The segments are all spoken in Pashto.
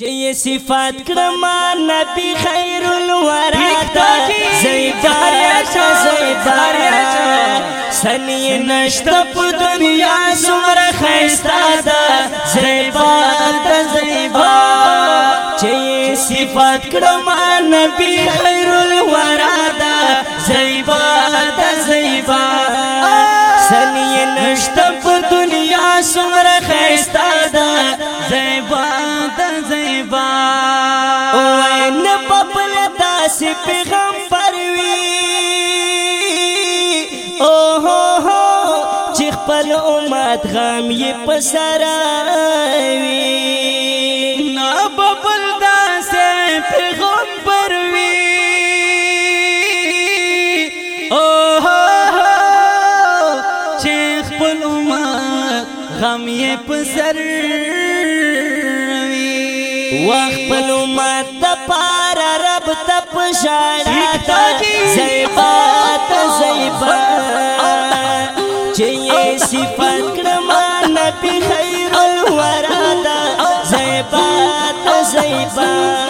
چې صفات کړم نبی خیر الورا ته زیبار شه زیبار سنی نشته په دنیا سمره خیستا ده زیبار ته زیبار چې صفات کړم نبی خیر الورا ته زیبار ته زیبار سنی نشته په دنیا سمره خیستا ده زیبار با وین ببل داس پیغمبر وی او اوہ ہو جھ پر امت ہم یہ پسر نا ببل داس پیغمبر وی او گمپرو اوہ چھ امت ہم یہ پسر وخپل مات پار رب تپ شاړه تا زیبات زیبات چې یې صفات کړم نبی خیر الورا دا زیبات زیبات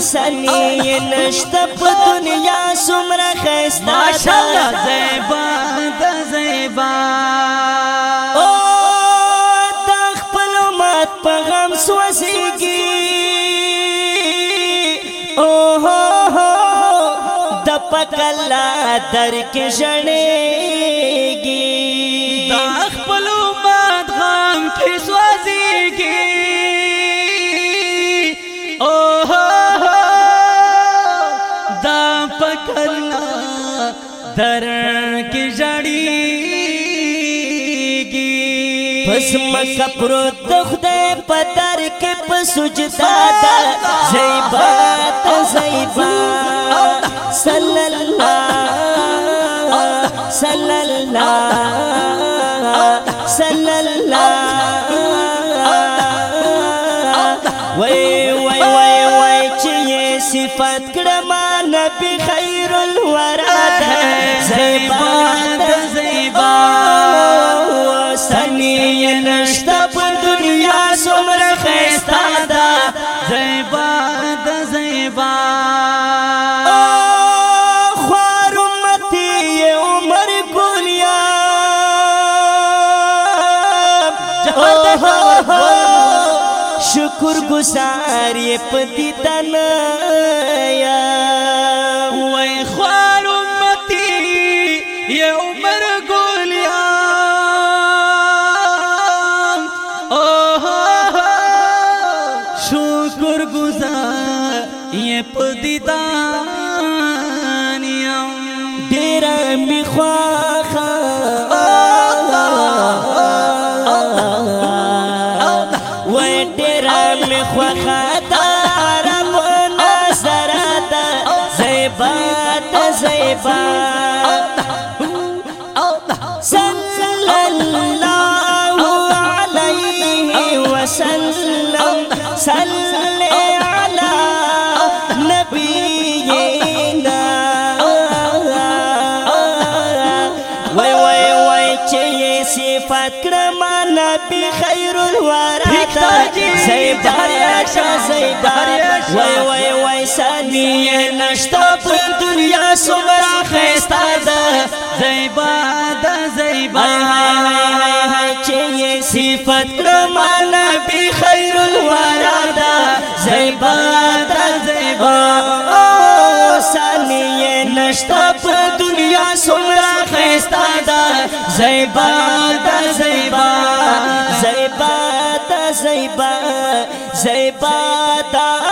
سنی نشته په دنیا سمره خستا ماشاءالله زیبا د زیبا او تا خپل مات په غم سوځيږي او هو د پکلا در کې جنې پکلا در کی جړی کی پس مکه پر د خدای پتر کې پسجدا دا زیبات زیبا صلی الله صلی الله صلی الله وای وای وای وای چې صفات کړه نبی خیر الورا زیبا د سنی نشتا پر دنیا سمر خیستا دا زیبا د آه، خوار امتی عمر گلیا آه، آه، شکر گزار پتی تنیا یہ پدیدان یم ډیر می خواخه وای ډیر می خواخه دار په نظر صلى الله عليه وسلم صفات کرم نبی خیر الورات زید هریش زید وای وای وای سانی نشتا په دنیا سمرا خستا دا زیبا دا زیبا چې صفات کرم نبی خیر الورات زیبا دا زیبا سانی نشتا په زیبا پاتی زیبا زیبا پاتا